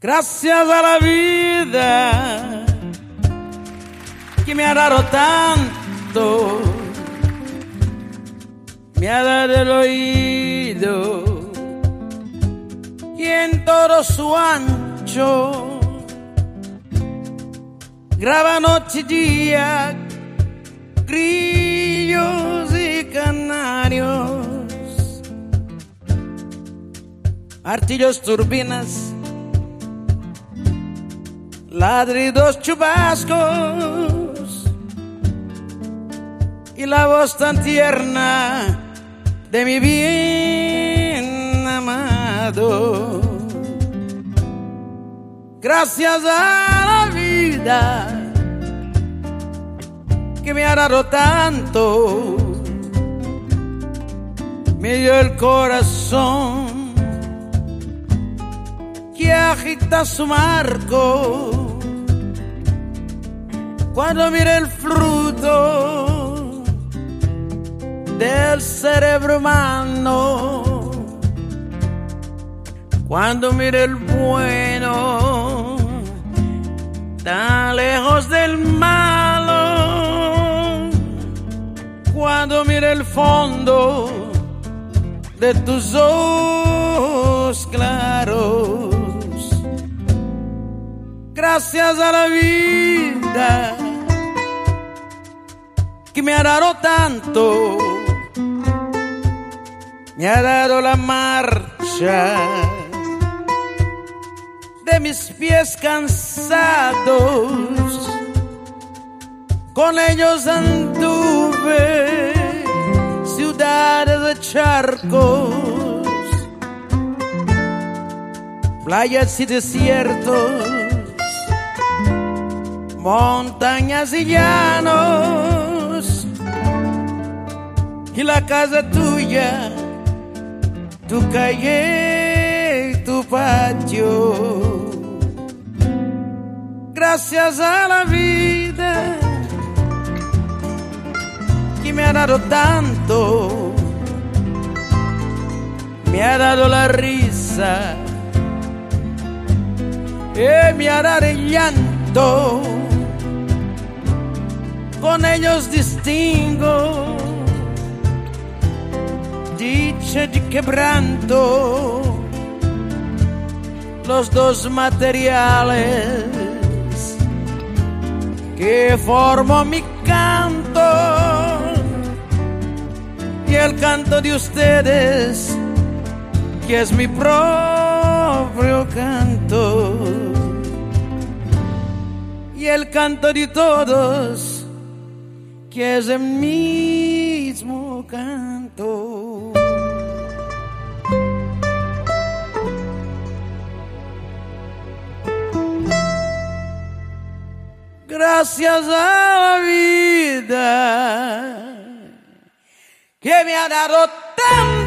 Gracias a la vida que me ha dado tanto, me ha dado el oído y en todo su ancho. Graba noche y día grillos y canarios, artillos, turbinas ladridos chubascos y la voz tan tierna de mi bien amado. Gracias a la vida que me ha dado tanto, me dio el corazón agita su marco. Cuando mire el fruto del cerebro humano, cuando mire el bueno tan lejos del malo, cuando mire el fondo de tus ojos claros, gracias a la vida que me ha dado tanto, me ha dado la marcha de mis pies cansados, con ellos anduve ciudades de charcos, playas y desiertos, montañas y llanos, y la casa tuya, tu calle tu patio. Gracias a la vida que me ha dado tanto, me ha dado la risa, y me ha dado el llanto, con ellos distingo. Dicha y quebranto, los dos materiales que forman mi canto. Y el canto de ustedes que es mi propio canto. Y el canto de todos que es el mismo canto. Gracias a la vida que me ha dado tanto